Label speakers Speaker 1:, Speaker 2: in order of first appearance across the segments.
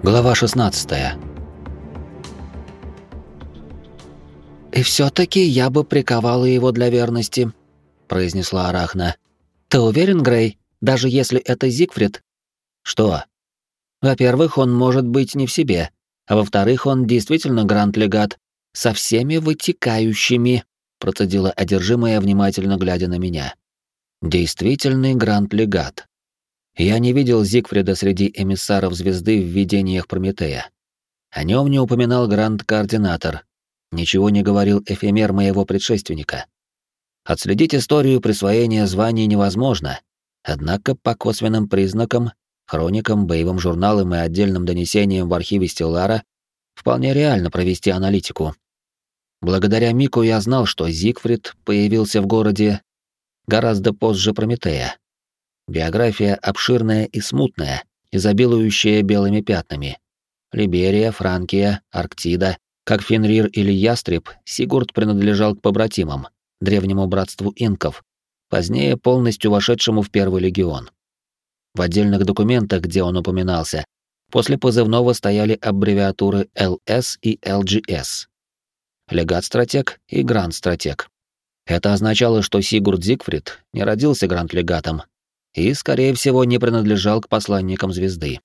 Speaker 1: Глава 16.
Speaker 2: И все таки я бы приковала его для верности, произнесла Арахна. Ты уверен, Грей, даже если это Зигфрид?
Speaker 1: Что?
Speaker 2: Во-первых, он может быть не в себе, а во-вторых, он действительно гранд-легат со всеми вытекающими, процедила одержимая, внимательно глядя на меня. Действительный гранд-легат. Я не видел Зигфрида среди эмиссаров звезды в видениях Прометея. О нем не упоминал гранд-координатор. Ничего не говорил эфемер моего предшественника. Отследить историю присвоения званий невозможно, однако по косвенным признакам, хроникам, боевым журналам и отдельным донесениям в архиве Стеллара вполне реально провести аналитику. Благодаря Мику я знал, что Зигфрид появился в городе гораздо позже Прометея. Биография обширная и смутная, изобилующая белыми пятнами. Либерия, Франкия, Арктида, как Фенрир или Ястреб, Сигурд принадлежал к побратимам, древнему братству инков, позднее полностью вошедшему в Первый легион. В отдельных документах, где он упоминался, после позывного стояли аббревиатуры ЛС и ЛГС. Легат-стратег и Гранд-стратег. Это означало, что Сигурд Зигфрид не родился гранд-легатом, и, скорее всего, не принадлежал к посланникам звезды.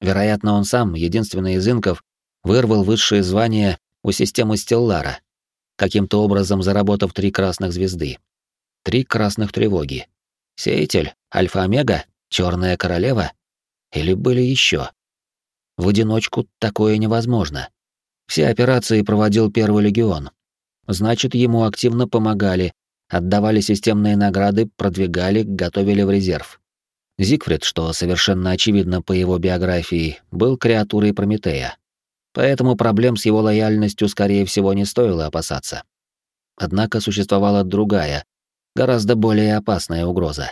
Speaker 2: Вероятно, он сам, единственный из инков, вырвал высшее звание у системы Стеллара, каким-то образом заработав три красных звезды. Три красных тревоги. Сеятель, Альфа-Омега, Черная Королева? Или были еще? В одиночку такое невозможно. Все операции проводил Первый легион. Значит, ему активно помогали, отдавали системные награды, продвигали, готовили в резерв. Зигфрид, что совершенно очевидно по его биографии, был креатурой Прометея. Поэтому проблем с его лояльностью, скорее всего, не стоило опасаться. Однако существовала другая, гораздо более опасная угроза.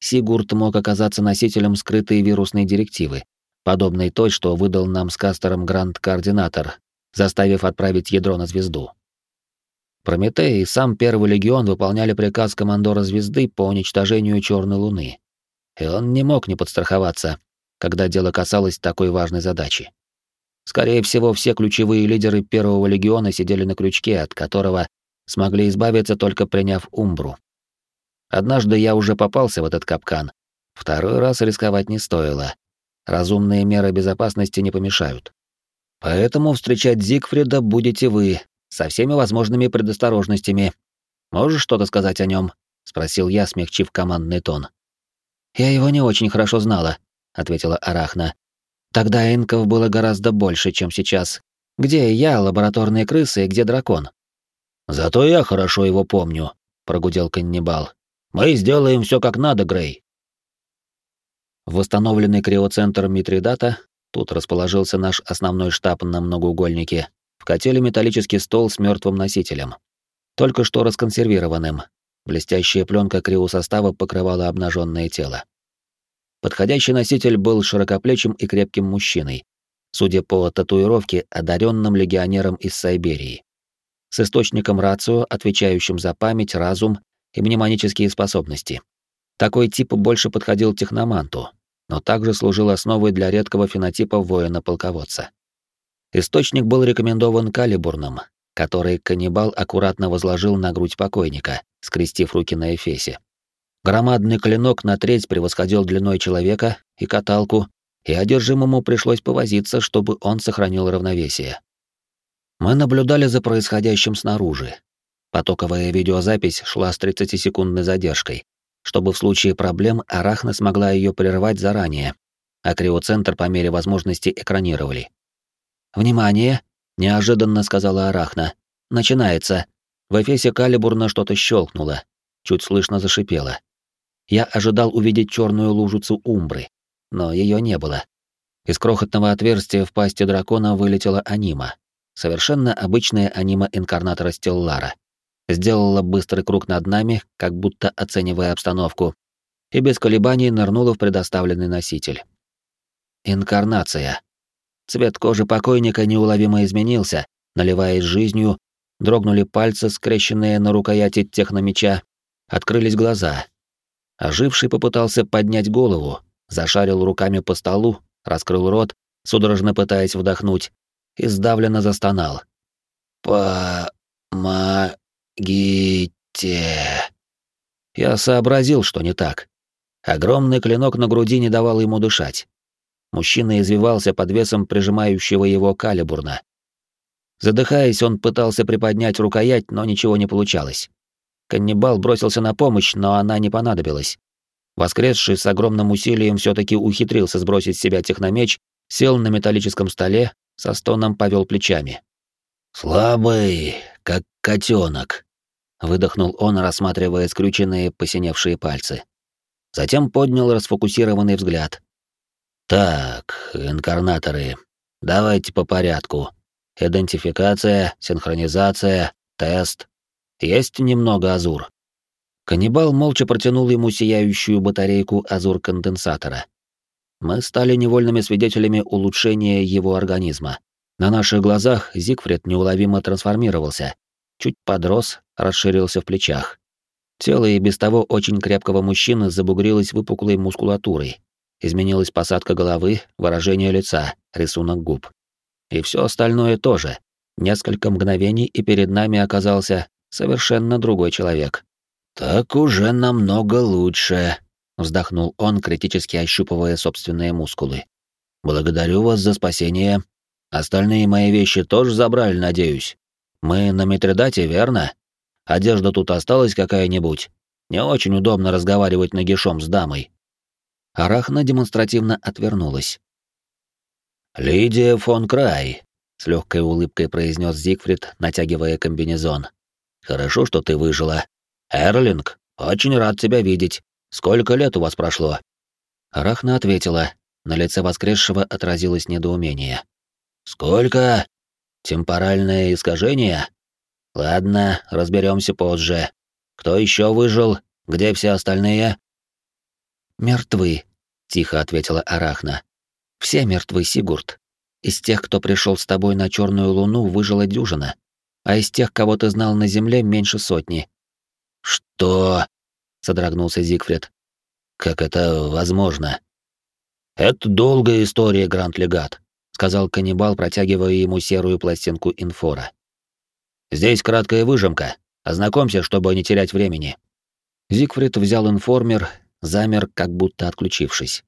Speaker 2: Сигурд мог оказаться носителем скрытой вирусной директивы, подобной той, что выдал нам с Кастером Гранд-координатор, заставив отправить ядро на звезду. Прометей и сам Первый легион выполняли приказ командора звезды по уничтожению Черной Луны. И он не мог не подстраховаться, когда дело касалось такой важной задачи. Скорее всего, все ключевые лидеры Первого легиона сидели на крючке, от которого смогли избавиться только приняв Умбру. Однажды я уже попался в этот капкан. Второй раз рисковать не стоило. Разумные меры безопасности не помешают. Поэтому встречать Зигфрида будете вы, со всеми возможными предосторожностями. Можешь что-то сказать о нем? спросил я, смягчив командный тон. Я его не очень хорошо знала, ответила Арахна. Тогда инков было гораздо больше, чем сейчас. Где я, лабораторные крысы, и где дракон? Зато я хорошо его помню, прогудел каннибал. Мы сделаем все как надо, Грей. Восстановленный криоцентр Митридата, тут расположился наш основной штаб на многоугольнике, в котеле металлический стол с мертвым носителем. Только что расконсервированным. Блестящая пленка криосостава покрывала обнаженное тело. Подходящий носитель был широкоплечим и крепким мужчиной, судя по татуировке, одаренным легионером из Сайберии. С источником рацио, отвечающим за память, разум и мнемонические способности. Такой тип больше подходил техноманту, но также служил основой для редкого фенотипа воина-полководца. Источник был рекомендован Калибурном, который каннибал аккуратно возложил на грудь покойника, скрестив руки на эфесе. Громадный клинок на треть превосходил длиной человека и каталку, и одержимому пришлось повозиться, чтобы он сохранил равновесие. Мы наблюдали за происходящим снаружи. Потоковая видеозапись шла с 30-секундной задержкой, чтобы в случае проблем Арахна смогла ее прервать заранее, а криоцентр по мере возможности экранировали. «Внимание!» — неожиданно сказала Арахна. «Начинается!» В эфесе калибурно что-то щелкнуло, чуть слышно зашипело. Я ожидал увидеть черную лужицу умбры, но ее не было. Из крохотного отверстия в пасти дракона вылетела анима. Совершенно обычная анима инкарнатора Стеллара. Сделала быстрый круг над нами, как будто оценивая обстановку, и без колебаний нырнула в предоставленный носитель. Инкарнация. Цвет кожи покойника неуловимо изменился, наливаясь жизнью, дрогнули пальцы, скрещенные на рукояти техномеча, открылись глаза. Оживший попытался поднять голову, зашарил руками по столу, раскрыл рот, судорожно пытаясь вдохнуть, и сдавленно застонал. «Помогите!» Я сообразил, что не так. Огромный клинок на груди не давал ему дышать. Мужчина извивался под весом прижимающего его калибурна. Задыхаясь, он пытался приподнять рукоять, но ничего не получалось. Каннибал бросился на помощь, но она не понадобилась. Воскресший с огромным усилием все таки ухитрился сбросить с себя техномеч, сел на металлическом столе, со стоном повел плечами. «Слабый, как котенок, выдохнул он, рассматривая скрюченные, посиневшие пальцы. Затем поднял расфокусированный взгляд. «Так, инкарнаторы, давайте по порядку. Идентификация, синхронизация, тест. Есть немного азур». Каннибал молча протянул ему сияющую батарейку азур-конденсатора. Мы стали невольными свидетелями улучшения его организма. На наших глазах Зигфрид неуловимо трансформировался, чуть подрос, расширился в плечах. Тело и без того очень крепкого мужчины забугрилось выпуклой мускулатурой. Изменилась посадка головы, выражение лица, рисунок губ. И все остальное тоже. Несколько мгновений, и перед нами оказался совершенно другой человек. «Так уже намного лучше», — вздохнул он, критически ощупывая собственные мускулы. «Благодарю вас за спасение. Остальные мои вещи тоже забрали, надеюсь. Мы на Митридате, верно?» Одежда тут осталась какая-нибудь? Не очень удобно разговаривать нагишом с дамой. Арахна демонстративно отвернулась. «Лидия фон Край», — с легкой улыбкой произнес Зигфрид, натягивая комбинезон. «Хорошо, что ты выжила. Эрлинг, очень рад тебя видеть. Сколько лет у вас прошло?» Арахна ответила. На лице воскресшего отразилось недоумение. «Сколько? Темпоральное искажение?» Ладно, разберемся позже. Кто еще выжил? Где все остальные? Мертвы, тихо ответила Арахна. Все мертвы, Сигурд. Из тех, кто пришел с тобой на черную луну, выжила дюжина, а из тех, кого ты знал на земле, меньше сотни. Что? содрогнулся Зигфрид. Как это возможно? Это долгая история, Гранд-легат, сказал каннибал, протягивая ему серую пластинку инфора. Здесь краткая выжимка. Ознакомься, чтобы не терять времени. Зигфрид взял информер, замер, как будто отключившись.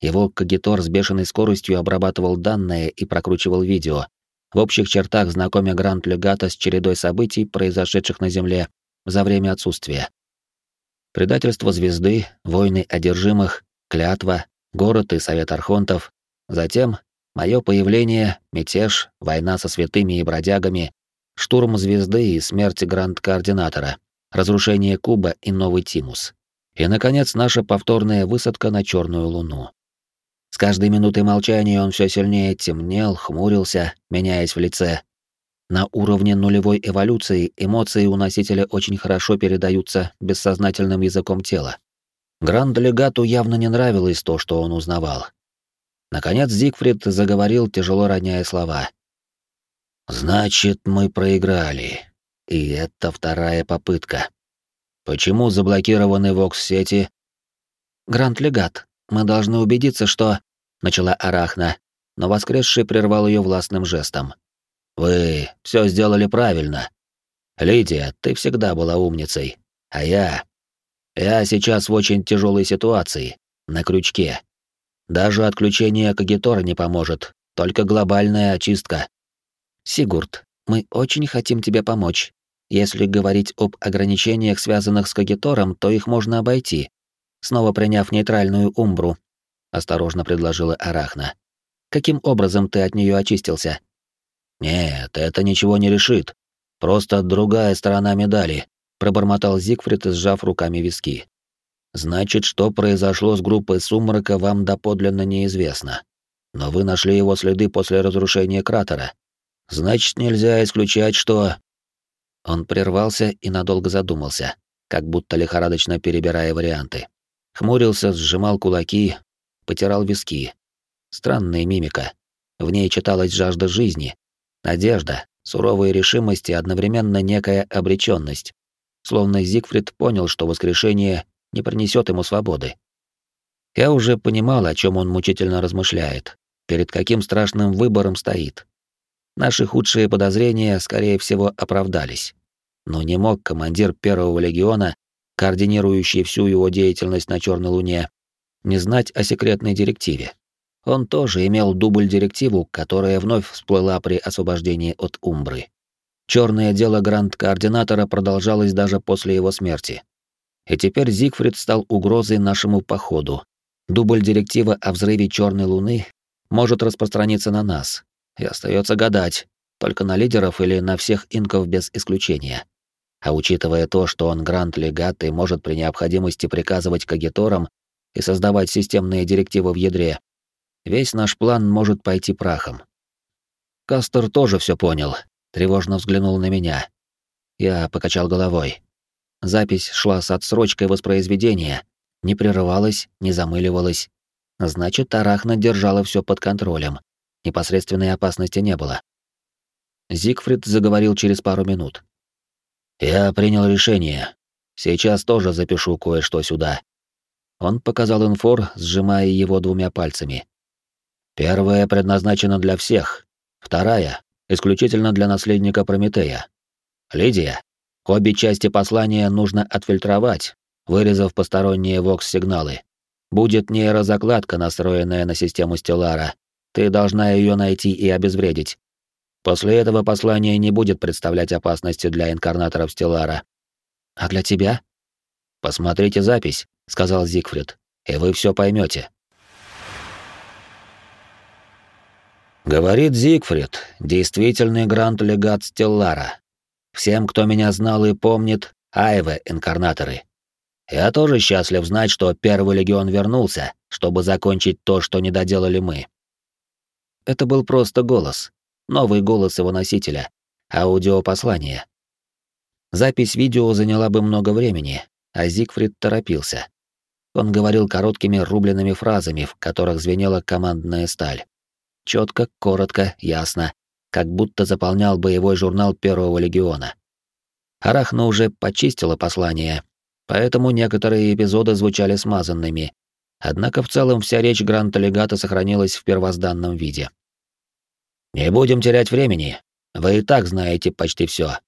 Speaker 2: Его кагитор с бешеной скоростью обрабатывал данные и прокручивал видео, в общих чертах знакомя Гранд Легата с чередой событий, произошедших на Земле за время отсутствия. Предательство звезды, войны одержимых, клятва, город и совет архонтов, затем мое появление, мятеж, война со святыми и бродягами, штурм звезды и смерть гранд-координатора, разрушение Куба и новый Тимус. И, наконец, наша повторная высадка на Черную Луну. С каждой минутой молчания он все сильнее темнел, хмурился, меняясь в лице. На уровне нулевой эволюции эмоции у носителя очень хорошо передаются бессознательным языком тела. Гранд-легату явно не нравилось то, что он узнавал. Наконец Зигфрид заговорил, тяжело роняя слова. Значит, мы проиграли. И это вторая попытка. Почему заблокированы вокс-сети? Гранд-легат, мы должны убедиться, что... Начала Арахна, но воскресший прервал ее властным жестом. Вы все сделали правильно. Лидия, ты всегда была умницей. А я... Я сейчас в очень тяжелой ситуации, на крючке. Даже отключение Кагитора не поможет, только глобальная очистка. Сигурд, мы очень хотим тебе помочь. Если говорить об ограничениях, связанных с Кагитором, то их можно обойти, снова приняв нейтральную умбру, осторожно предложила Арахна. Каким образом ты от нее очистился? Нет, это ничего не решит. Просто другая сторона медали, пробормотал Зигфрид, сжав руками виски. Значит, что произошло с группой Сумрака, вам доподлинно неизвестно. Но вы нашли его следы после разрушения кратера. Значит, нельзя исключать, что... Он прервался и надолго задумался, как будто лихорадочно перебирая варианты. Хмурился, сжимал кулаки, потирал виски. Странная мимика. В ней читалась жажда жизни, надежда, суровая решимость и одновременно некая обреченность. Словно Зигфрид понял, что воскрешение не принесет ему свободы. Я уже понимал, о чем он мучительно размышляет, перед каким страшным выбором стоит. Наши худшие подозрения, скорее всего, оправдались. Но не мог командир первого легиона, координирующий всю его деятельность на Черной Луне, не знать о секретной директиве. Он тоже имел дубль-директиву, которая вновь всплыла при освобождении от Умбры. Черное дело гранд-координатора продолжалось даже после его смерти. И теперь Зигфрид стал угрозой нашему походу. Дубль-директива о взрыве Черной Луны может распространиться на нас. И остается гадать, только на лидеров или на всех инков без исключения. А учитывая то, что он гранд-легат и может при необходимости приказывать кагиторам и создавать системные директивы в ядре, весь наш план может пойти прахом. Кастер тоже все понял, тревожно взглянул на меня. Я покачал головой. Запись шла с отсрочкой воспроизведения, не прерывалась, не замыливалась. Значит, Арахна держала все под контролем. Непосредственной опасности не было. Зигфрид заговорил через пару минут. «Я принял решение. Сейчас тоже запишу кое-что сюда». Он показал инфор, сжимая его двумя пальцами. Первая предназначена для всех, вторая — исключительно для наследника Прометея. Лидия, обе части послания нужно отфильтровать, вырезав посторонние вокс-сигналы. Будет нейрозакладка, настроенная на систему Стеллара. Ты должна ее найти и обезвредить. После этого послание не будет представлять опасности для инкарнаторов Стеллара. А для тебя? Посмотрите запись, сказал Зигфрид, и вы все поймете. Говорит Зигфрид, действительный гранд-легат Стеллара. Всем, кто меня знал и помнит, Айве инкарнаторы. Я тоже счастлив знать, что Первый легион вернулся, чтобы закончить то, что не доделали мы. Это был просто голос, новый голос его носителя, аудиопослание. Запись видео заняла бы много времени, а Зигфрид торопился. Он говорил короткими рубленными фразами, в которых звенела командная сталь. Четко, коротко, ясно, как будто заполнял боевой журнал Первого легиона. Арахна уже почистила послание, поэтому некоторые эпизоды звучали смазанными. Однако в целом вся речь Гранта-легата сохранилась в первозданном виде. «Не будем терять времени. Вы и так знаете почти все.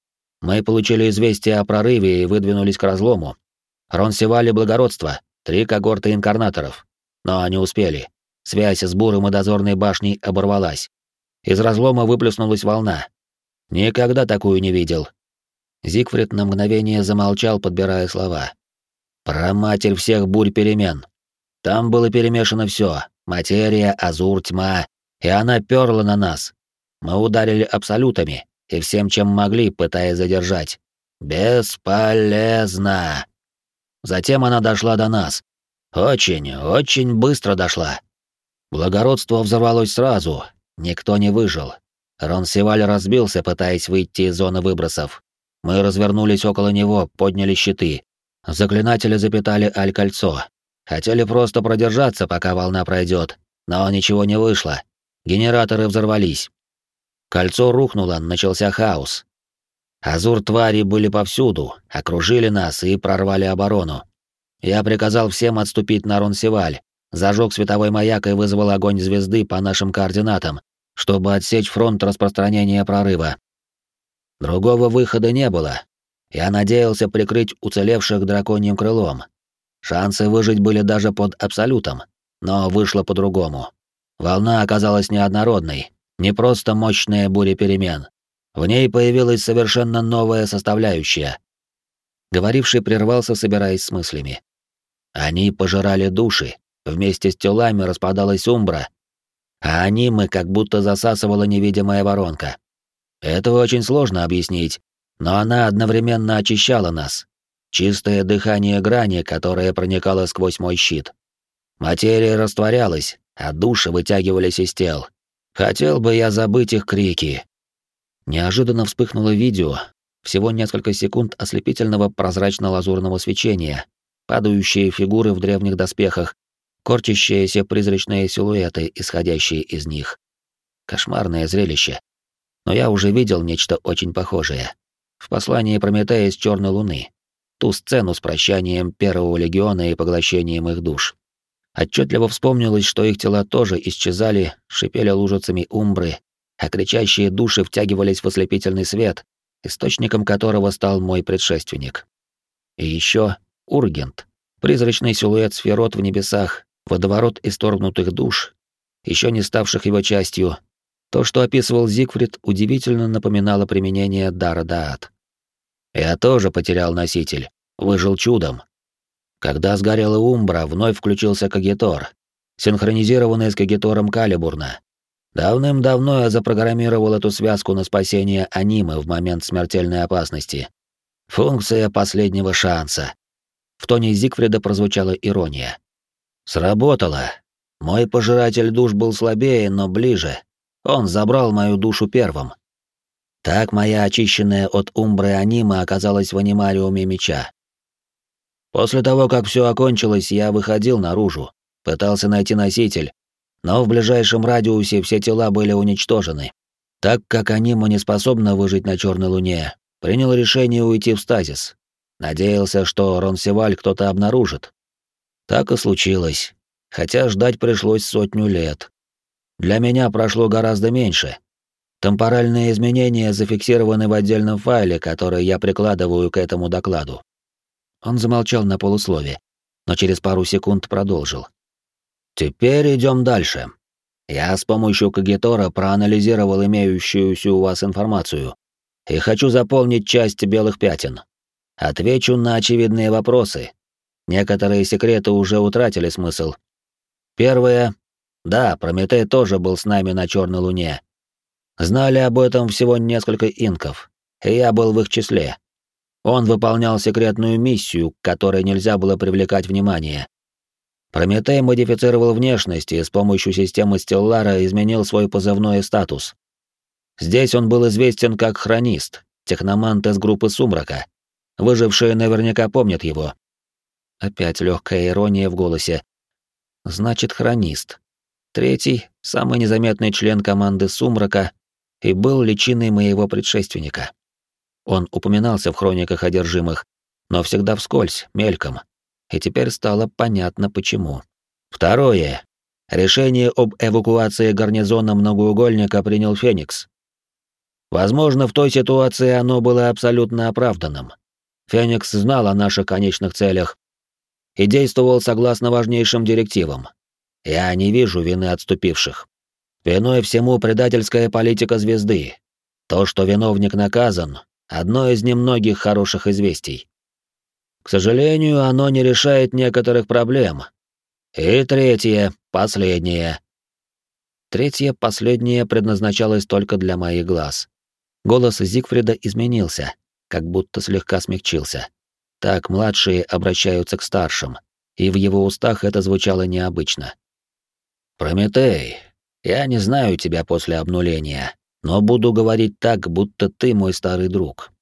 Speaker 2: Мы получили известие о прорыве и выдвинулись к разлому. Ронсевали благородство, три когорты инкарнаторов. Но они успели. Связь с буром и дозорной башней оборвалась. Из разлома выплеснулась волна. Никогда такую не видел. Зигфрид на мгновение замолчал, подбирая слова. Про матерь всех бурь перемен. Там было перемешано все: материя, азур, тьма, и она перла на нас. Мы ударили абсолютами и всем, чем могли, пытаясь задержать. Бесполезно. Затем она дошла до нас. Очень, очень быстро дошла. Благородство взорвалось сразу, никто не выжил. Ронсеваль разбился, пытаясь выйти из зоны выбросов. Мы развернулись около него, подняли щиты. Заклинатели запитали аль-кольцо. Хотели просто продержаться, пока волна пройдет, но ничего не вышло. Генераторы взорвались. Кольцо рухнуло, начался хаос. Азур твари были повсюду, окружили нас и прорвали оборону. Я приказал всем отступить на Ронсеваль, зажег световой маяк и вызвал огонь звезды по нашим координатам, чтобы отсечь фронт распространения прорыва. Другого выхода не было. Я надеялся прикрыть уцелевших драконьим крылом. Шансы выжить были даже под абсолютом, но вышло по-другому. Волна оказалась неоднородной, не просто мощная буря перемен. В ней появилась совершенно новая составляющая. Говоривший прервался, собираясь с мыслями. Они пожирали души, Вместе с телами распадалась умбра, а они мы как будто засасывала невидимая воронка. Это очень сложно объяснить, но она одновременно очищала нас. Чистое дыхание грани, которое проникало сквозь мой щит. Материя растворялась, а души вытягивались из тел. Хотел бы я забыть их крики. Неожиданно вспыхнуло видео, всего несколько секунд ослепительного прозрачно-лазурного свечения, падающие фигуры в древних доспехах, корчащиеся призрачные силуэты, исходящие из них. Кошмарное зрелище. Но я уже видел нечто очень похожее. В послании Прометея с Черной Луны. Ту сцену с прощанием Первого Легиона и поглощением их душ. Отчетливо вспомнилось, что их тела тоже исчезали, шипели лужицами умбры, а кричащие души втягивались в ослепительный свет, источником которого стал мой предшественник. И еще Ургент, призрачный силуэт сферот в небесах, водоворот исторгнутых душ, еще не ставших его частью. То, что описывал Зигфрид, удивительно напоминало применение дара Даат. Я тоже потерял носитель, выжил чудом. Когда сгорела Умбра, вновь включился Кагитор, синхронизированный с Кагитором Калибурна. Давным-давно я запрограммировал эту связку на спасение анимы в момент смертельной опасности. Функция последнего шанса. В тоне Зигфрида прозвучала ирония. Сработало. Мой пожиратель душ был слабее, но ближе. Он забрал мою душу первым. Так моя очищенная от умбры анима оказалась в анимариуме меча. После того, как все окончилось, я выходил наружу, пытался найти носитель, но в ближайшем радиусе все тела были уничтожены. Так как анима не способна выжить на Черной Луне, принял решение уйти в стазис. Надеялся, что Ронсеваль кто-то обнаружит. Так и случилось, хотя ждать пришлось сотню лет. Для меня прошло гораздо меньше, Темпоральные изменения зафиксированы в отдельном файле, который я прикладываю к этому докладу. Он замолчал на полуслове, но через пару секунд продолжил. Теперь идем дальше. Я с помощью Кагитора проанализировал имеющуюся у вас информацию и хочу заполнить часть белых пятен. Отвечу на очевидные вопросы. Некоторые секреты уже утратили смысл. Первое. Да, Прометей тоже был с нами на Черной Луне, Знали об этом всего несколько инков, и я был в их числе. Он выполнял секретную миссию, к которой нельзя было привлекать внимание. Прометей модифицировал внешность и с помощью системы Стеллара изменил свой позывной статус. Здесь он был известен как Хронист, техномант из группы Сумрака. Выжившие наверняка помнят его. Опять легкая ирония в голосе. Значит, Хронист. Третий, самый незаметный член команды Сумрака, и был личиной моего предшественника. Он упоминался в хрониках одержимых, но всегда вскользь, мельком, и теперь стало понятно почему. Второе. Решение об эвакуации гарнизона многоугольника принял Феникс. Возможно, в той ситуации оно было абсолютно оправданным. Феникс знал о наших конечных целях и действовал согласно важнейшим директивам. Я не вижу вины отступивших. Виной всему предательская политика звезды. То, что виновник наказан, одно из немногих хороших известий. К сожалению, оно не решает некоторых проблем. И третье, последнее. Третье, последнее предназначалось только для моих глаз. Голос Зигфрида изменился, как будто слегка смягчился. Так младшие обращаются к старшим, и в его устах это звучало необычно. «Прометей, я не знаю тебя после обнуления, но буду говорить так, будто ты мой старый друг.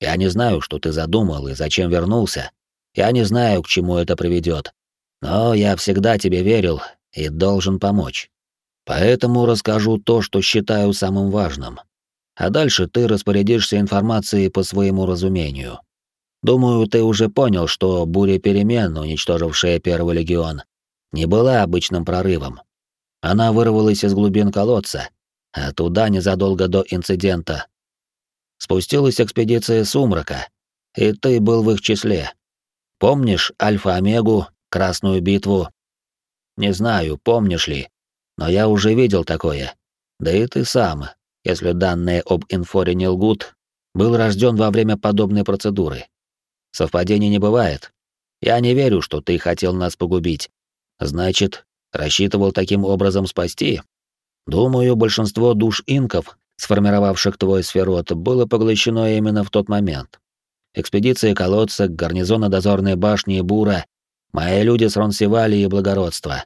Speaker 2: Я не знаю, что ты задумал и зачем вернулся. Я не знаю, к чему это приведет. Но я всегда тебе верил и должен помочь. Поэтому расскажу то, что считаю самым важным. А дальше ты распорядишься информацией по своему разумению. Думаю, ты уже понял, что буря перемен, уничтожившая Первый легион, не была обычным прорывом. Она вырвалась из глубин колодца, а туда незадолго до инцидента. Спустилась экспедиция Сумрака, и ты был в их числе. Помнишь Альфа-Омегу, Красную битву? Не знаю, помнишь ли, но я уже видел такое. Да и ты сам, если данные об инфоре не лгут, был рожден во время подобной процедуры. Совпадений не бывает. Я не верю, что ты хотел нас погубить. Значит, Рассчитывал таким образом спасти? Думаю, большинство душ инков, сформировавших твой сферот, было поглощено именно в тот момент. Экспедиция колодца, гарнизона дозорной башни и бура, мои люди с Ронсевали и благородства.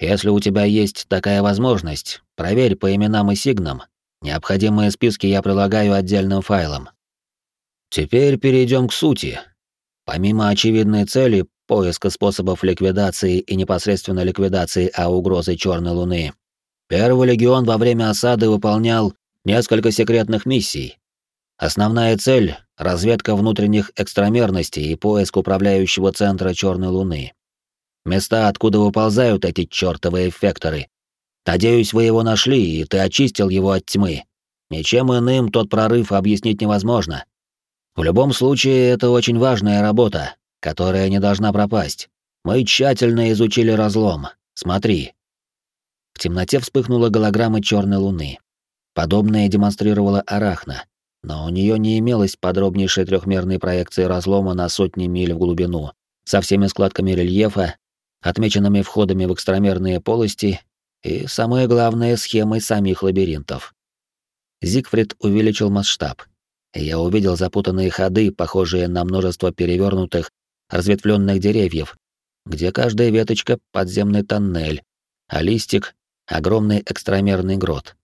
Speaker 2: Если у тебя есть такая возможность, проверь по именам и сигнам. Необходимые списки я прилагаю отдельным файлом. Теперь перейдем к сути. Помимо очевидной цели поиска способов ликвидации и непосредственно ликвидации А угрозы Черной Луны, Первый легион во время осады выполнял несколько секретных миссий. Основная цель — разведка внутренних экстрамерностей и поиск управляющего центра Черной Луны.
Speaker 1: Места, откуда выползают эти чертовы эффекторы. Надеюсь, вы его нашли, и ты очистил его от тьмы. Ничем иным тот прорыв объяснить невозможно. В любом случае, это очень важная работа, которая не должна пропасть. Мы тщательно изучили разлом. Смотри. В темноте вспыхнула голограмма черной луны. Подобное демонстрировала Арахна, но у нее не имелось подробнейшей трехмерной проекции разлома на сотни миль в глубину, со всеми складками рельефа, отмеченными входами в экстрамерные полости и, самое главное, схемой самих лабиринтов. Зигфрид увеличил масштаб, я увидел запутанные ходы, похожие на множество перевернутых, разветвленных деревьев, где каждая веточка — подземный тоннель, а листик — огромный экстрамерный грот.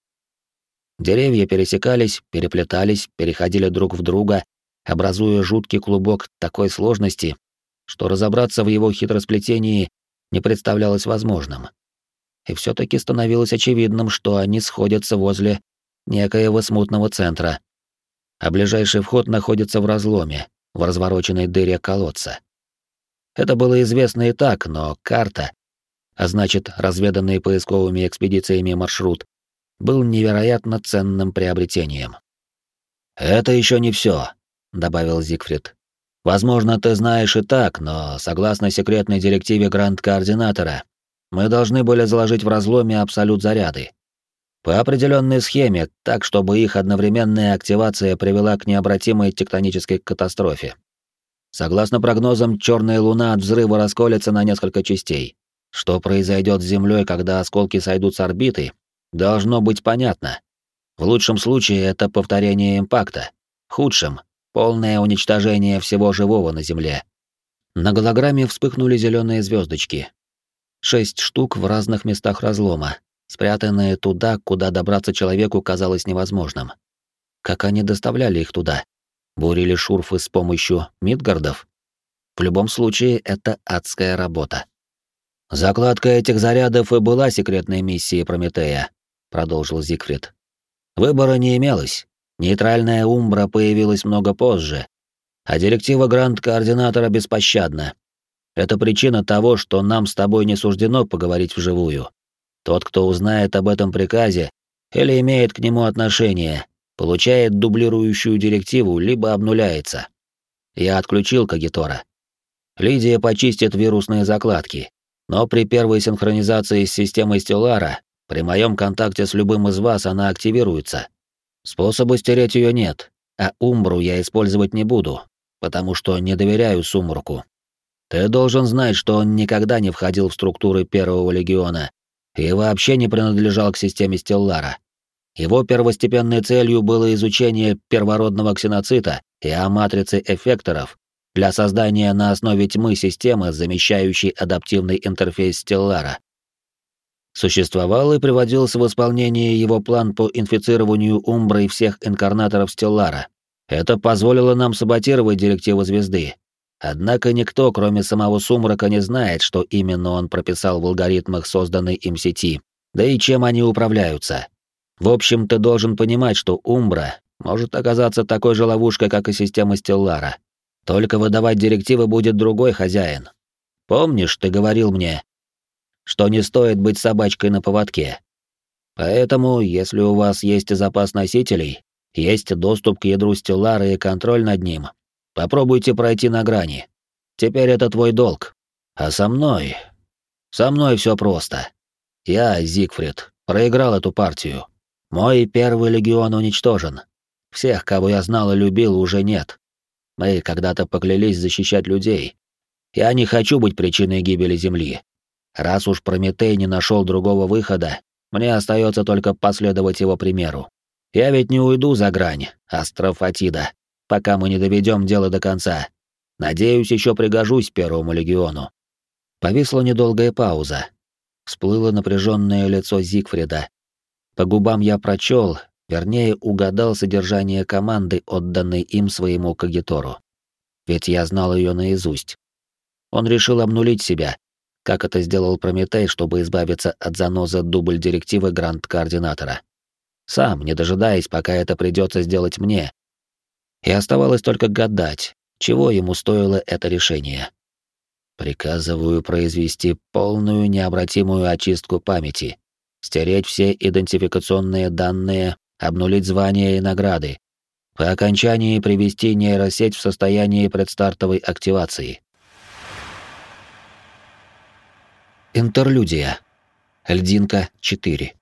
Speaker 1: Деревья пересекались, переплетались, переходили друг в друга, образуя жуткий клубок такой сложности, что разобраться в его хитросплетении не представлялось возможным. И все таки становилось очевидным, что они сходятся возле некоего смутного центра, а ближайший вход находится в разломе, в развороченной дыре колодца. Это было известно и так, но карта, а значит, разведанный поисковыми экспедициями маршрут, был невероятно ценным приобретением. «Это еще не все», — добавил Зигфрид. «Возможно, ты знаешь и так, но, согласно секретной директиве Гранд-координатора, мы должны были заложить в разломе абсолют заряды. По определенной схеме, так, чтобы их одновременная активация привела к необратимой тектонической катастрофе. Согласно прогнозам, черная луна от взрыва расколется на несколько частей. Что произойдет с Землей, когда осколки сойдут с орбиты, должно быть понятно. В лучшем случае это повторение импакта, в худшем — полное уничтожение всего живого на Земле. На голограмме вспыхнули зеленые звездочки. Шесть штук в разных местах разлома, спрятанные туда, куда добраться человеку казалось невозможным. Как они доставляли их туда? Бурили шурфы с помощью Мидгардов? В любом случае, это адская работа. Закладка этих зарядов и была секретной миссией Прометея, продолжил Зигфрид. Выбора не имелось. Нейтральная Умбра появилась много позже, а директива Гранд-координатора беспощадна. Это причина того, что нам с тобой не суждено поговорить вживую. Тот, кто узнает об этом приказе или имеет к нему отношение, получает дублирующую директиву либо обнуляется. Я отключил Кагитора. Лидия почистит вирусные закладки, но при первой синхронизации с системой Стеллара при моем контакте с любым из вас она активируется. Способа стереть ее нет, а Умбру я использовать не буду, потому что не доверяю Сумруку. Ты должен знать, что он никогда не входил в структуры Первого Легиона и вообще не принадлежал к системе Стеллара. Его первостепенной целью было изучение первородного ксеноцита и аматрицы эффекторов для создания на основе тьмы системы, замещающей адаптивный интерфейс Стеллара. Существовал и приводился в исполнение его план по инфицированию Умброй всех инкарнаторов Стеллара. Это позволило нам саботировать директивы звезды. Однако никто, кроме самого Сумрака, не знает, что именно он прописал в алгоритмах созданной им сети, да и чем они управляются. В общем, ты должен понимать, что Умбра может оказаться такой же ловушкой, как и система Стеллара. Только выдавать директивы будет другой хозяин. Помнишь, ты говорил мне, что не стоит быть собачкой на поводке. Поэтому, если у вас есть запас носителей, есть доступ к ядру Стеллара и контроль над ним, попробуйте пройти на грани. Теперь это твой долг. А со мной... Со мной все просто. Я, Зигфрид, проиграл эту партию. Мой первый легион уничтожен. Всех, кого я знал и любил, уже нет. Мы когда-то поклялись защищать людей. Я не хочу быть причиной гибели Земли. Раз уж Прометей не нашел другого выхода, мне остается только последовать его примеру. Я ведь не уйду за грань, Астрофатида, пока мы не доведем дело до конца. Надеюсь, еще пригожусь Первому легиону. Повисла недолгая пауза. Всплыло напряженное лицо Зигфрида. По губам я прочел, вернее, угадал содержание команды, отданной им своему Кагитору. Ведь я знал ее наизусть. Он решил обнулить себя, как это сделал Прометей, чтобы избавиться от заноза дубль директивы гранд-координатора. Сам, не дожидаясь, пока это придется сделать мне. И оставалось только гадать, чего ему стоило это решение. Приказываю произвести полную необратимую очистку памяти, стереть все идентификационные данные, обнулить звания и награды. По окончании привести нейросеть в состояние предстартовой активации.
Speaker 2: Интерлюдия. Льдинка 4.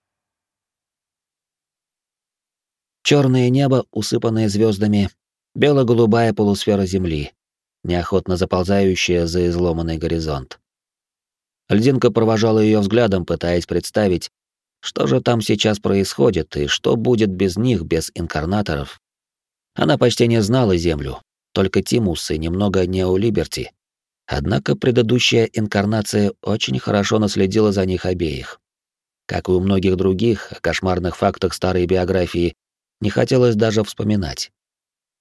Speaker 2: Черное небо, усыпанное звездами, бело-голубая полусфера Земли, неохотно заползающая за изломанный горизонт. Льдинка провожала ее взглядом, пытаясь представить, что же там сейчас происходит и что будет без них, без инкарнаторов. Она почти не знала Землю, только Тимус и немного Неолиберти. Однако предыдущая инкарнация очень хорошо наследила за них обеих. Как и у многих других о кошмарных фактах старой биографии, не хотелось даже вспоминать.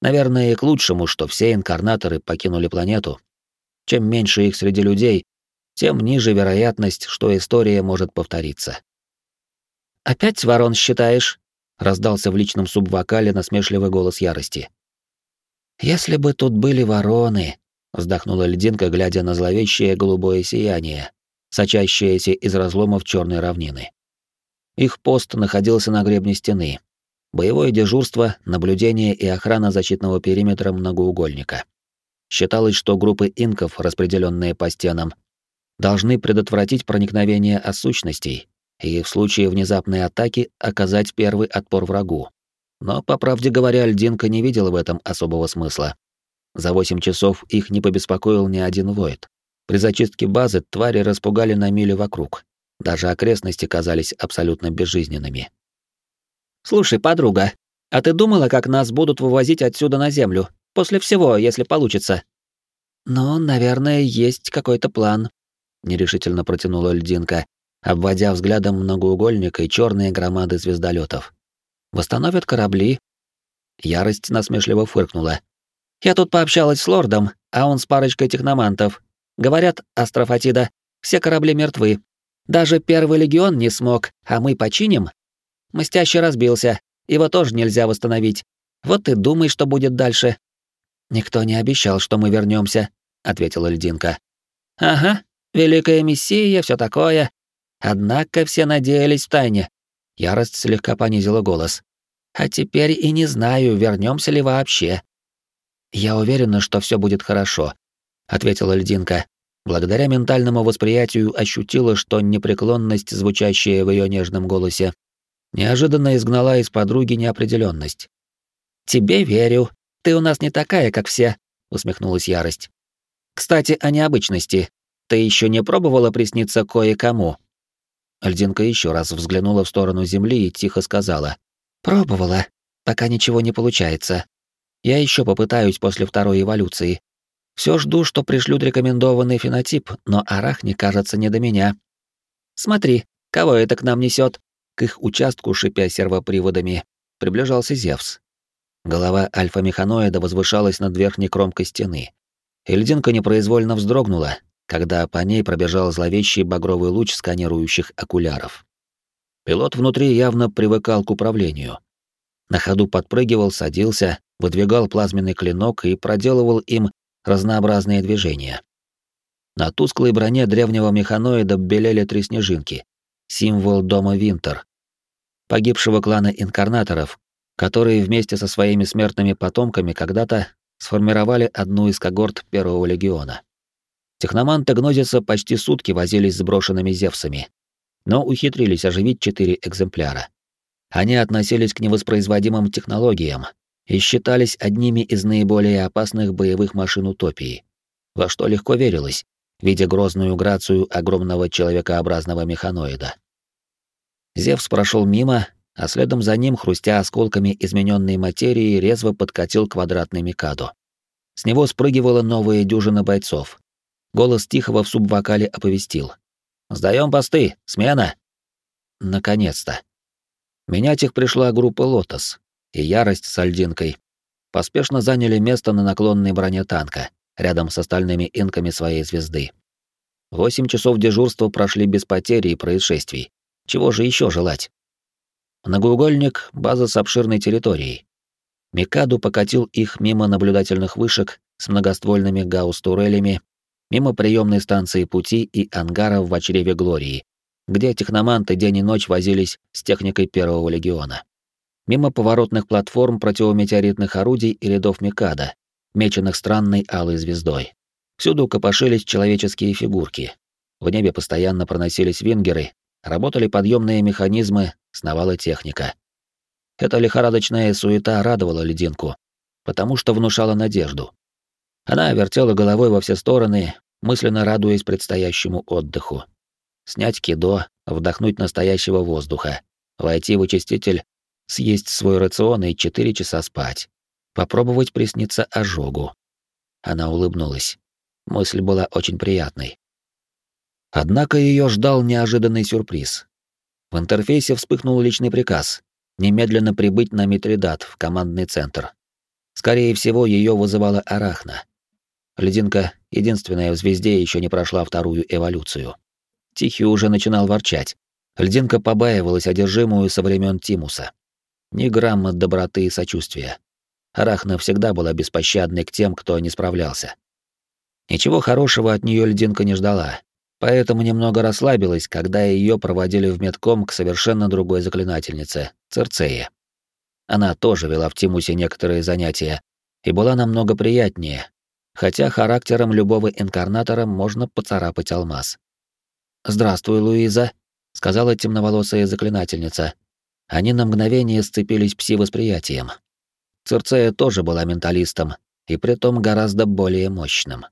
Speaker 2: Наверное, и к лучшему, что все инкарнаторы покинули планету. Чем меньше их среди людей, тем ниже вероятность, что история может повториться. «Опять ворон считаешь?» — раздался в личном субвокале насмешливый голос ярости. «Если бы тут были вороны», — вздохнула льдинка, глядя на зловещее голубое сияние, сочащееся из разломов черной равнины. Их пост находился на гребне стены, Боевое дежурство, наблюдение и охрана защитного периметра многоугольника. Считалось, что группы инков, распределенные по стенам, должны предотвратить проникновение осущностей и в случае внезапной атаки оказать первый отпор врагу. Но, по правде говоря, Льдинка не видела в этом особого смысла. За восемь часов их не побеспокоил ни один воид. При зачистке базы твари распугали на милю вокруг. Даже окрестности казались абсолютно безжизненными. Слушай, подруга, а ты думала, как нас будут вывозить отсюда на землю? После всего, если получится. Ну, наверное, есть какой-то план, нерешительно протянула льдинка, обводя взглядом многоугольник и черные громады звездолетов. Восстановят корабли. Ярость насмешливо фыркнула. Я тут пообщалась с лордом, а он с парочкой техномантов. Говорят, Астрофатида, все корабли мертвы. Даже первый легион не смог, а мы починим, Мстящий разбился, его тоже нельзя восстановить. Вот и думай, что будет дальше. Никто не обещал, что мы вернемся, ответила льдинка. Ага, великая мессия, все такое. Однако все надеялись в тайне. Ярость слегка понизила голос. А теперь и не знаю, вернемся ли вообще. Я уверена, что все будет хорошо, ответила льдинка. Благодаря ментальному восприятию ощутила, что непреклонность, звучащая в ее нежном голосе, неожиданно изгнала из подруги неопределенность. «Тебе верю. Ты у нас не такая, как все», — усмехнулась ярость. «Кстати, о необычности. Ты еще не пробовала присниться кое-кому?» Альдинка еще раз взглянула в сторону земли и тихо сказала. «Пробовала. Пока ничего не получается. Я еще попытаюсь после второй эволюции. Все жду, что пришлют рекомендованный фенотип, но арахни, кажется, не до меня. Смотри, кого это к нам несет? К их участку, шипя сервоприводами, приближался Зевс. Голова альфа-механоида возвышалась над верхней кромкой стены. Эльдинка непроизвольно вздрогнула, когда по ней пробежал зловещий багровый луч сканирующих окуляров. Пилот внутри явно привыкал к управлению. На ходу подпрыгивал, садился, выдвигал плазменный клинок и проделывал им разнообразные движения. На тусклой броне древнего механоида белели три снежинки, символ дома Винтер, погибшего клана инкарнаторов, которые вместе со своими смертными потомками когда-то сформировали одну из когорт Первого легиона. Техноманты Гнозиса почти сутки возились с брошенными Зевсами, но ухитрились оживить четыре экземпляра. Они относились к невоспроизводимым технологиям и считались одними из наиболее опасных боевых машин утопии, во что легко верилось, видя грозную грацию огромного человекообразного механоида. Зевс прошел мимо, а следом за ним, хрустя осколками измененной материи, резво подкатил квадратный Микадо. С него спрыгивала новая дюжина бойцов. Голос Тихого в субвокале оповестил. «Сдаем посты! Смена!» Наконец-то. Менять их пришла группа «Лотос», и Ярость с Альдинкой поспешно заняли место на наклонной броне танка, рядом с остальными инками своей звезды. Восемь часов дежурства прошли без потери и происшествий. Чего же еще желать? Многоугольник — база с обширной территорией. Микаду покатил их мимо наблюдательных вышек с многоствольными гаусс-турелями
Speaker 1: мимо приемной станции пути и ангаров в очреве Глории, где техноманты день и ночь возились с техникой Первого легиона. Мимо поворотных платформ противометеоритных орудий и рядов Микада, меченных странной алой звездой. Всюду копошились человеческие фигурки. В небе постоянно проносились вингеры, работали подъемные механизмы, сновала техника. Эта лихорадочная суета радовала лединку, потому что внушала надежду. Она вертела головой во все стороны, мысленно радуясь предстоящему отдыху. Снять кидо, вдохнуть настоящего воздуха, войти в очиститель, съесть свой рацион и четыре часа спать. Попробовать присниться ожогу. Она улыбнулась. Мысль была очень приятной. Однако ее ждал неожиданный сюрприз. В интерфейсе вспыхнул личный приказ немедленно прибыть на Митридат в командный центр. Скорее всего, ее вызывала Арахна. Лединка, единственная в звезде, еще не прошла вторую эволюцию. Тихий уже начинал ворчать. Льдинка побаивалась одержимую со времен Тимуса. Ни грамма доброты и сочувствия. Арахна всегда была беспощадной к тем, кто не справлялся. Ничего хорошего от нее льдинка не ждала, поэтому немного расслабилась, когда ее проводили в медком к совершенно другой заклинательнице, Церцее. Она тоже вела в Тимусе некоторые занятия и была намного приятнее, хотя характером любого инкарнатора можно поцарапать алмаз. «Здравствуй, Луиза», — сказала темноволосая заклинательница. Они на мгновение сцепились пси-восприятием. Церцея тоже была менталистом, и притом гораздо более мощным.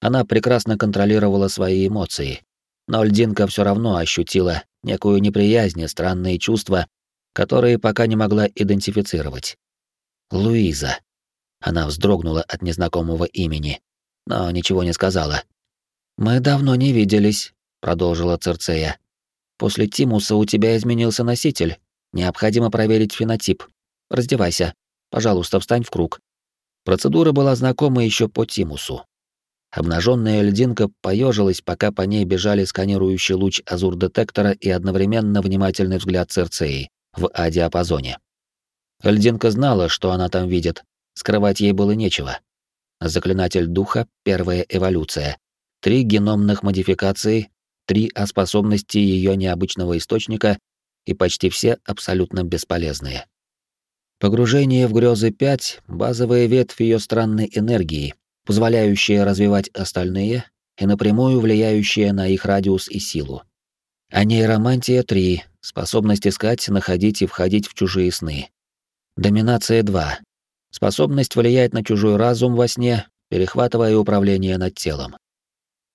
Speaker 1: Она прекрасно контролировала свои эмоции, но льдинка все равно ощутила некую неприязнь и странные чувства, которые пока не могла идентифицировать. Луиза. Она вздрогнула от незнакомого имени, но ничего не сказала. «Мы давно не виделись», продолжила Церцея. После Тимуса у тебя изменился носитель. Необходимо проверить фенотип. Раздевайся. Пожалуйста, встань в круг. Процедура была знакома еще по Тимусу. Обнаженная льдинка поежилась, пока по ней бежали сканирующий луч азур-детектора и одновременно внимательный взгляд Церцеи в А-диапазоне. Льдинка знала, что она там видит, скрывать ей было нечего. Заклинатель духа — первая эволюция. Три геномных модификации три о способности ее необычного источника и почти все абсолютно бесполезные. Погружение в грезы 5 — базовая ветвь ее странной энергии, позволяющая развивать остальные и напрямую влияющая на их радиус и силу. А нейромантия 3 — способность искать, находить и входить в чужие сны. Доминация 2 — способность влиять на чужой разум во сне, перехватывая управление над телом.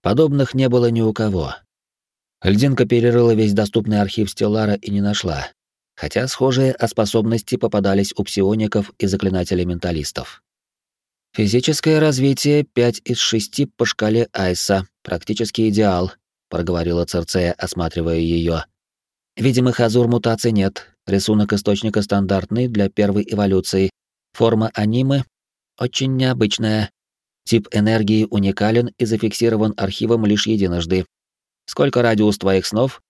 Speaker 1: Подобных не было ни у кого, Льдинка перерыла весь доступный архив Стеллара и не нашла, хотя схожие о способности попадались у псиоников и заклинателей-менталистов. «Физическое развитие 5 из 6 по шкале Айса, практически идеал», — проговорила Церцея, осматривая ее. «Видимых азур мутаций нет, рисунок источника стандартный для первой эволюции, форма анимы очень необычная, тип энергии уникален и зафиксирован архивом лишь единожды, Сколько радиус твоих снов?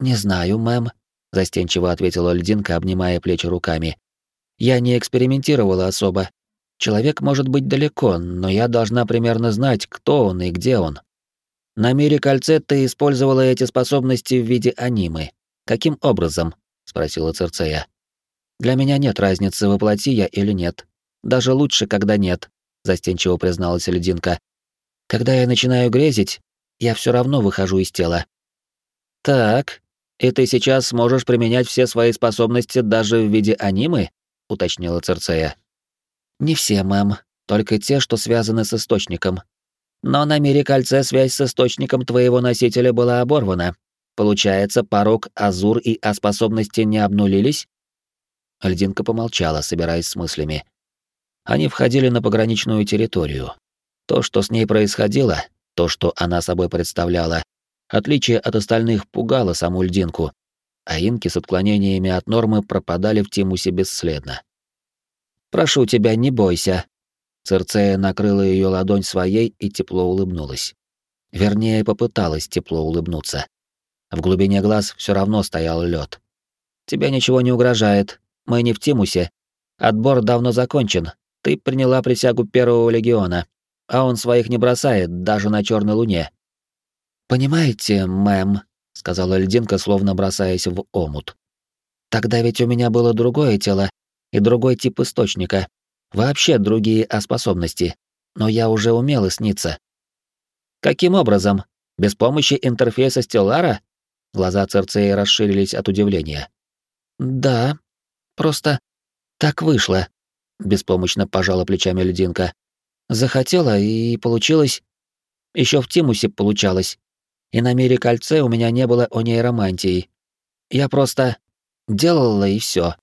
Speaker 1: Не знаю, мэм, застенчиво ответила льдинка, обнимая плечи руками. Я не экспериментировала особо. Человек может быть далеко, но я должна примерно знать, кто он и где он. На мире кольце ты использовала эти способности в виде анимы. Каким образом? спросила Церцея. Для меня нет разницы, воплоти я или нет. Даже лучше, когда нет, застенчиво призналась льдинка. Когда я начинаю грезить, я все равно выхожу из тела. Так, и ты сейчас сможешь применять все свои способности даже в виде анимы? уточнила Церцея. Не все, мэм, только те, что связаны с источником. Но на мире кольце связь с источником твоего носителя была оборвана. Получается, порог Азур и А способности не обнулились? Альдинка помолчала, собираясь с мыслями. Они входили на пограничную территорию. То, что с ней происходило, то, что она собой представляла, отличие от остальных пугало саму льдинку, а инки с отклонениями от нормы пропадали в Тимусе бесследно. «Прошу тебя, не бойся». Церцея накрыла ее ладонь своей и тепло улыбнулась. Вернее, попыталась тепло улыбнуться. В глубине глаз все равно стоял лед. «Тебе ничего не угрожает. Мы не в Тимусе. Отбор давно закончен. Ты приняла присягу Первого легиона. а он своих не бросает даже на черной луне.
Speaker 2: Понимаете, мэм, сказала льдинка, словно бросаясь в омут. Тогда ведь у меня было другое тело и другой тип источника, вообще другие способности, но я уже умела сниться.
Speaker 1: Каким образом? Без помощи интерфейса Стеллара? Глаза Церцеи расширились от удивления.
Speaker 2: Да, просто так вышло, беспомощно пожала плечами льдинка. Захотела и получилось. Еще в Тимусе получалось. И на мире кольце у меня не было о ней романтии. Я просто делала и все.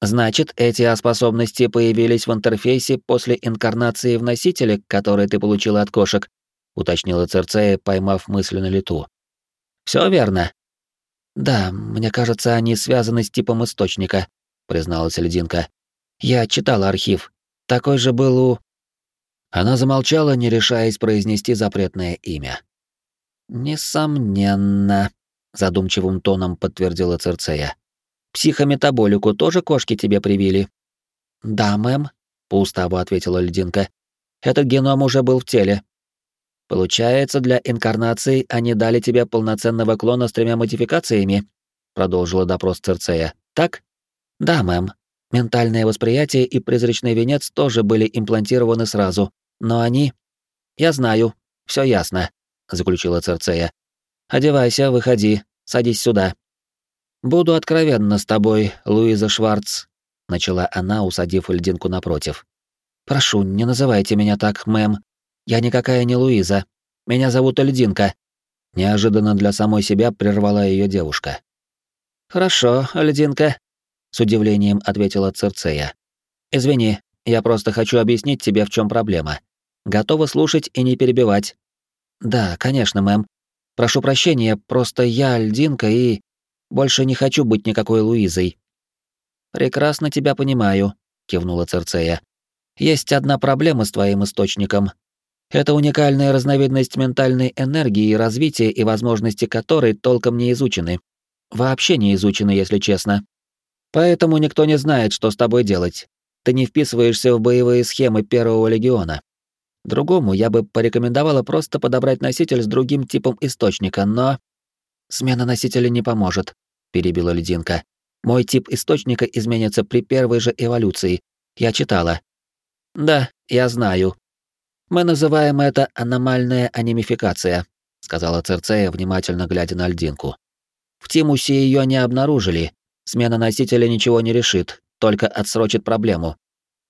Speaker 1: Значит, эти способности появились в интерфейсе после инкарнации в носителе, который ты получила от кошек, уточнила Церцея, поймав мысль на лету. Все верно.
Speaker 2: Да, мне кажется, они связаны с типом источника, призналась Лединка. Я читала архив. Такой же был у Она замолчала, не решаясь произнести запретное имя. Несомненно, задумчивым тоном подтвердила Церцея. Психометаболику тоже кошки тебе привили? Да, мэм, по уставу ответила льдинка. Этот геном уже был в теле. Получается, для инкарнации они дали тебе полноценного клона с тремя модификациями? продолжила допрос Церцея. Так? Да, мэм. Ментальное восприятие и призрачный венец тоже были имплантированы сразу, но они Я знаю, все ясно, заключила Церцея. Одевайся, выходи, садись сюда. «Буду откровенна с тобой, Луиза Шварц», — начала она, усадив льдинку напротив. «Прошу, не называйте меня так, мэм. Я никакая не Луиза. Меня зовут Льдинка». Неожиданно для самой себя прервала ее девушка. «Хорошо, Льдинка», — с удивлением ответила Церцея. «Извини, я просто хочу объяснить тебе, в чем проблема. Готова слушать и не перебивать». «Да, конечно, мэм. Прошу прощения, просто я Льдинка и...» Больше не хочу быть никакой Луизой. Прекрасно тебя понимаю, кивнула Церцея. Есть одна проблема с твоим источником. Это уникальная разновидность ментальной энергии, развития и возможности которой толком не изучены. Вообще не изучены, если честно. Поэтому никто не знает, что с тобой делать. Ты не вписываешься в боевые схемы Первого легиона. Другому я бы порекомендовала просто подобрать носитель с другим типом источника, но Смена носителя не поможет, перебила Лединка. Мой тип источника изменится при первой же эволюции. Я читала. Да, я знаю. Мы называем это аномальная анимификация, сказала Церцея, внимательно глядя на Льдинку. В Тимусе ее не обнаружили. Смена носителя ничего не решит, только отсрочит проблему.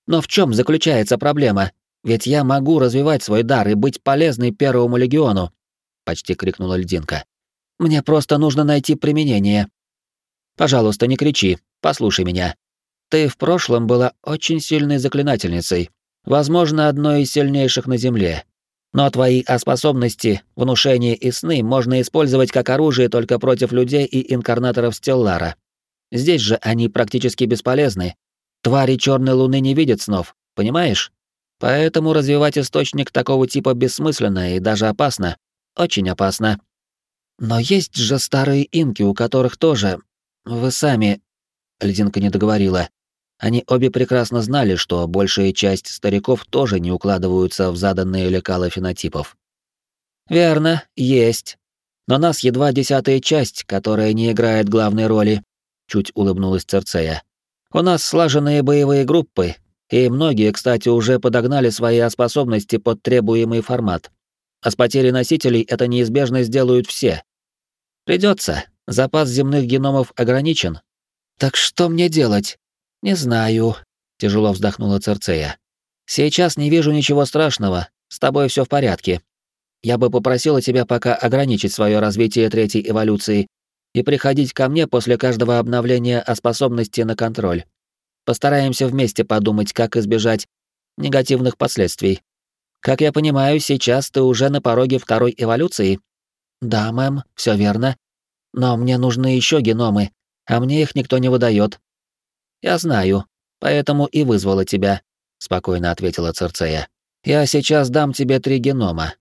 Speaker 2: Но в чем заключается проблема? Ведь я могу развивать свой дар и быть полезной первому легиону, почти крикнула Льдинка. Мне просто нужно найти применение. Пожалуйста, не кричи, послушай меня. Ты в прошлом была очень сильной заклинательницей, возможно, одной из сильнейших на Земле. Но твои способности, внушение и сны можно использовать как оружие только против людей и инкарнаторов Стеллара. Здесь же они практически бесполезны. Твари Черной Луны не видят снов, понимаешь? Поэтому развивать источник такого типа бессмысленно и даже опасно. Очень опасно. Но есть же старые инки, у которых тоже... Вы сами... Лединка не договорила. Они обе прекрасно знали, что большая часть стариков тоже не укладываются в заданные лекала фенотипов. «Верно, есть. Но нас едва десятая часть, которая не играет главной роли», — чуть улыбнулась Церцея. «У нас слаженные боевые группы, и многие, кстати, уже подогнали свои способности под требуемый формат. А с потерей носителей это неизбежно сделают все. Придется. Запас земных геномов ограничен. Так что мне делать? Не знаю. Тяжело вздохнула Церцея. Сейчас не вижу ничего страшного. С тобой все в порядке. Я бы попросила тебя пока ограничить свое развитие третьей эволюции и приходить ко мне после каждого обновления о способности на контроль. Постараемся вместе подумать, как избежать негативных последствий. Как я понимаю, сейчас ты уже на пороге второй эволюции. Да, мэм, все верно. Но мне нужны еще геномы, а мне их никто не выдает. Я знаю, поэтому и вызвала тебя, спокойно ответила Церцея. Я сейчас дам тебе три генома.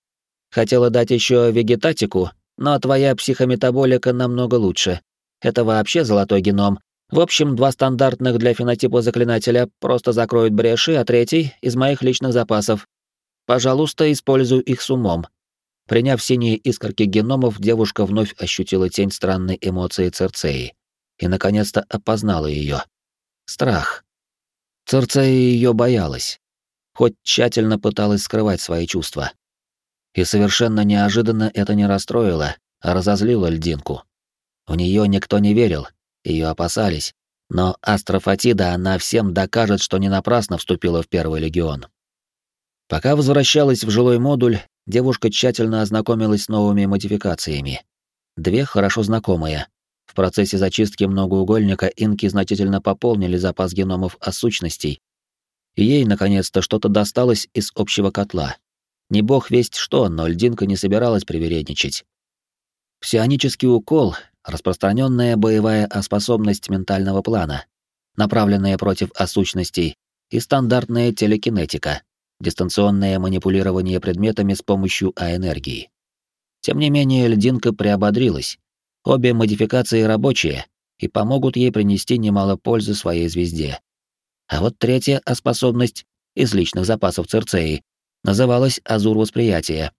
Speaker 2: Хотела дать еще вегетатику, но твоя психометаболика намного лучше. Это вообще золотой геном. В общем, два стандартных для фенотипа заклинателя просто закроют бреши, а третий — из моих личных запасов. Пожалуйста, используй их с умом. Приняв синие искорки геномов, девушка вновь ощутила тень странной эмоции Церцеи и, наконец-то, опознала ее. Страх. Церцея ее боялась, хоть тщательно пыталась скрывать свои чувства. И совершенно неожиданно это не расстроило, а разозлило льдинку. В нее никто не верил, ее опасались, но Астрофатида она всем докажет, что не напрасно вступила в Первый легион. Пока возвращалась в жилой модуль, девушка тщательно ознакомилась с новыми модификациями. Две хорошо знакомые. Процессе зачистки многоугольника инки значительно пополнили запас геномов осущностей, и ей, наконец-то, что-то досталось из общего котла. Не бог весть что, но льдинка не собиралась привередничать. Псионический укол — распространенная боевая способность ментального плана, направленная против осущностей, и стандартная телекинетика — дистанционное манипулирование предметами с помощью А-энергии. Тем не менее, льдинка приободрилась. Обе модификации рабочие и помогут ей принести немало пользы своей звезде. А вот третья способность из личных запасов Церцеи называлась «Азур восприятия»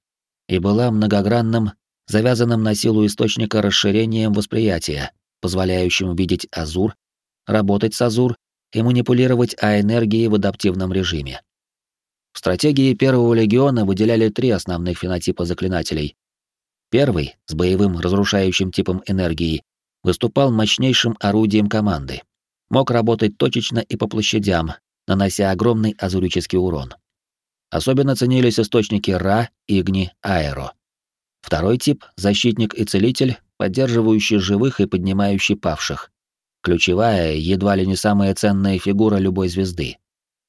Speaker 2: и была многогранным, завязанным на силу источника расширением восприятия, позволяющим видеть Азур, работать с Азур и манипулировать А-энергией в адаптивном режиме. В стратегии Первого легиона выделяли три основных фенотипа заклинателей. Первый, с боевым разрушающим типом энергии, выступал мощнейшим орудием команды. Мог работать точечно и по площадям, нанося огромный азурический урон. Особенно ценились источники Ра, Игни, Аэро. Второй тип — защитник и целитель, поддерживающий живых и поднимающий павших. Ключевая, едва ли не самая ценная фигура любой звезды.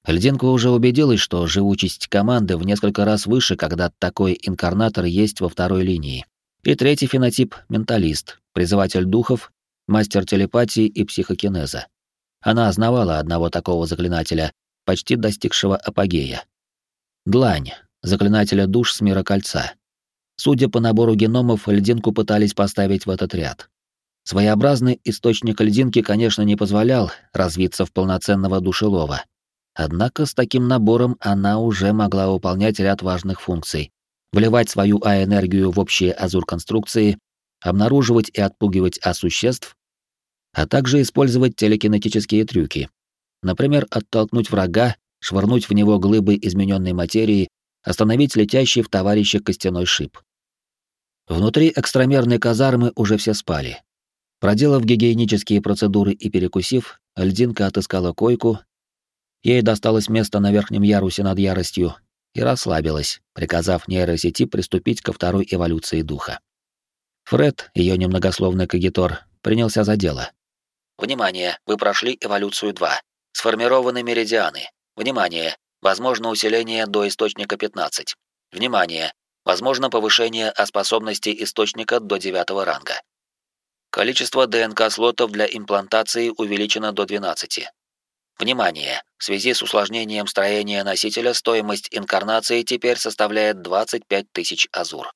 Speaker 2: Льдинка уже убедилась, что живучесть команды в несколько раз выше, когда такой инкарнатор есть во второй линии. И третий фенотип — менталист, призыватель духов, мастер телепатии и психокинеза. Она знавала одного такого заклинателя, почти достигшего апогея. Длань, заклинателя душ с мира кольца. Судя по набору геномов, льдинку пытались поставить в этот ряд. Своеобразный источник льдинки, конечно, не позволял развиться в полноценного душелова, Однако с таким набором она уже могла выполнять ряд важных функций. Вливать свою А-энергию в общие азур-конструкции, обнаруживать и отпугивать А-существ, а также использовать телекинетические трюки. Например, оттолкнуть врага, швырнуть в него глыбы измененной материи, остановить летящий в товарища костяной шип. Внутри экстрамерной казармы уже все спали. Проделав гигиенические процедуры и перекусив, льдинка отыскала койку Ей досталось место на верхнем ярусе над яростью и расслабилась, приказав нейросети приступить ко второй эволюции духа. Фред, ее немногословный кагитор, принялся за дело. Внимание, вы прошли эволюцию 2. Сформированы меридианы. Внимание, возможно усиление до источника 15. Внимание, возможно повышение о способности источника до 9 ранга. Количество ДНК-слотов для имплантации увеличено до 12. Внимание! В связи с усложнением строения носителя стоимость инкарнации теперь составляет 25 тысяч азур.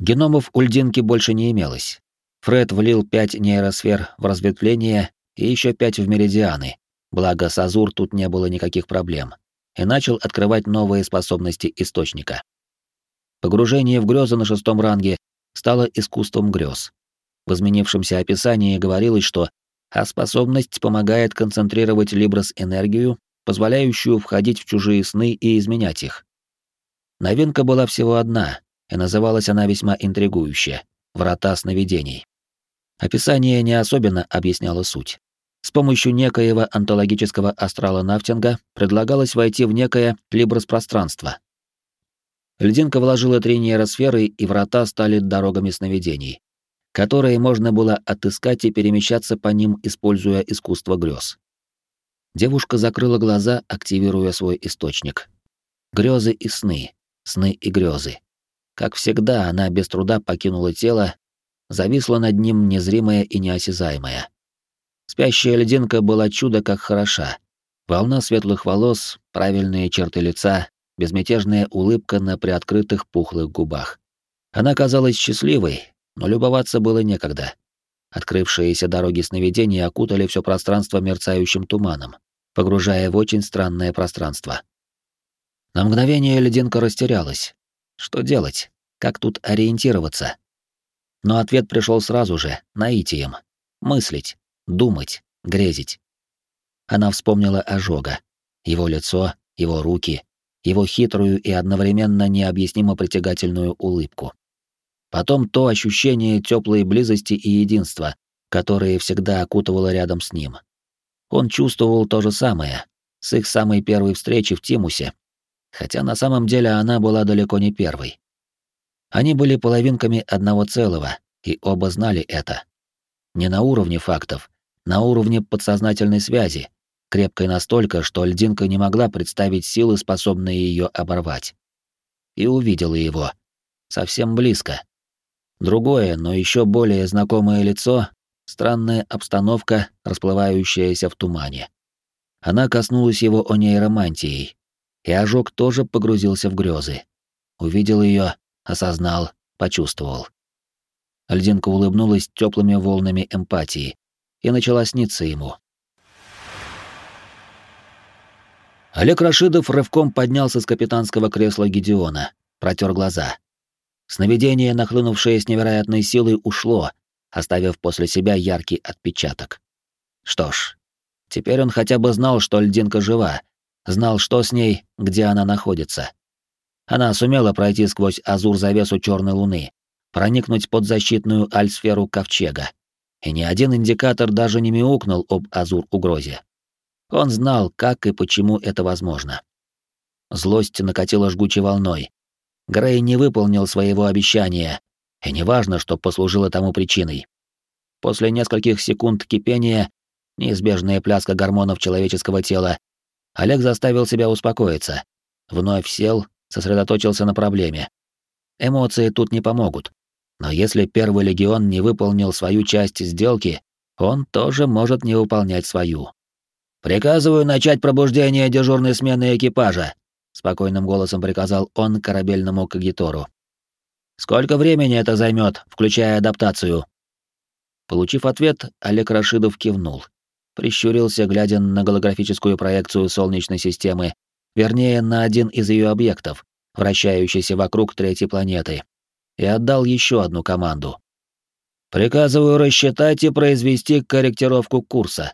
Speaker 2: Геномов у льдинки больше не имелось. Фред влил 5 нейросфер в разветвление и еще 5 в меридианы, благо с азур тут не было никаких проблем, и начал открывать новые способности источника. Погружение в грезы на шестом ранге стало искусством грез. В изменившемся описании говорилось, что а способность помогает концентрировать Либрос-энергию, позволяющую входить в чужие сны и изменять их. Новинка была всего одна, и называлась она весьма интригующе — «Врата сновидений». Описание не особенно объясняло суть. С помощью некоего онтологического астрала Нафтинга предлагалось войти в некое Либрос-пространство. Льдинка вложила три нейросферы, и врата стали дорогами сновидений которые можно было отыскать и перемещаться по ним, используя искусство грез. Девушка закрыла глаза, активируя свой источник. Грезы и сны, сны и грезы. Как всегда, она без труда покинула тело, зависла над ним незримая и неосязаемая. Спящая лединка была чудо как хороша. Волна светлых волос, правильные черты лица, безмятежная улыбка на приоткрытых пухлых губах. Она казалась счастливой, но любоваться было некогда. Открывшиеся дороги сновидений окутали все пространство мерцающим туманом, погружая в очень странное пространство.
Speaker 1: На мгновение лединка растерялась. Что делать? Как тут ориентироваться? Но ответ пришел сразу же, наитием. Мыслить, думать, грезить. Она вспомнила ожога. Его лицо, его руки, его хитрую и одновременно необъяснимо притягательную улыбку. Потом то ощущение теплой близости и единства, которое всегда окутывало рядом с ним. Он чувствовал то же самое с их самой первой встречи в Тимусе, хотя на самом деле она была далеко не первой. Они были половинками одного целого, и оба знали это. Не на уровне фактов, на уровне подсознательной связи, крепкой настолько, что льдинка не могла представить силы, способные ее оборвать. И увидела его. Совсем близко. Другое, но еще более знакомое лицо, странная обстановка, расплывающаяся в тумане. Она коснулась его о нейромантией, и ожог тоже погрузился в грезы. Увидел ее, осознал, почувствовал. Льдинка улыбнулась теплыми волнами эмпатии и начала сниться ему. Олег Рашидов рывком поднялся с капитанского кресла Гедеона, протер глаза. Сновидение, нахлынувшее с невероятной силой, ушло, оставив после себя яркий отпечаток. Что ж, теперь он хотя бы знал, что льдинка жива, знал, что с ней, где она находится. Она сумела пройти сквозь азур-завесу черной луны, проникнуть под защитную альсферу ковчега. И ни один индикатор даже не мяукнул об азур-угрозе. Он знал, как и почему это возможно. Злость накатила жгучей волной. Грей не выполнил своего обещания, и неважно, что послужило тому причиной. После нескольких секунд кипения, неизбежная пляска гормонов человеческого тела, Олег заставил себя успокоиться. Вновь сел, сосредоточился на проблеме. Эмоции тут не помогут. Но если Первый легион не выполнил свою часть сделки, он тоже может не выполнять свою. «Приказываю начать пробуждение дежурной смены экипажа», — спокойным голосом приказал он корабельному кагитору. «Сколько времени это займет, включая адаптацию?» Получив ответ, Олег Рашидов кивнул. Прищурился, глядя на голографическую проекцию Солнечной системы, вернее, на один из ее объектов, вращающийся вокруг третьей планеты, и отдал еще одну команду. «Приказываю рассчитать и произвести корректировку курса»,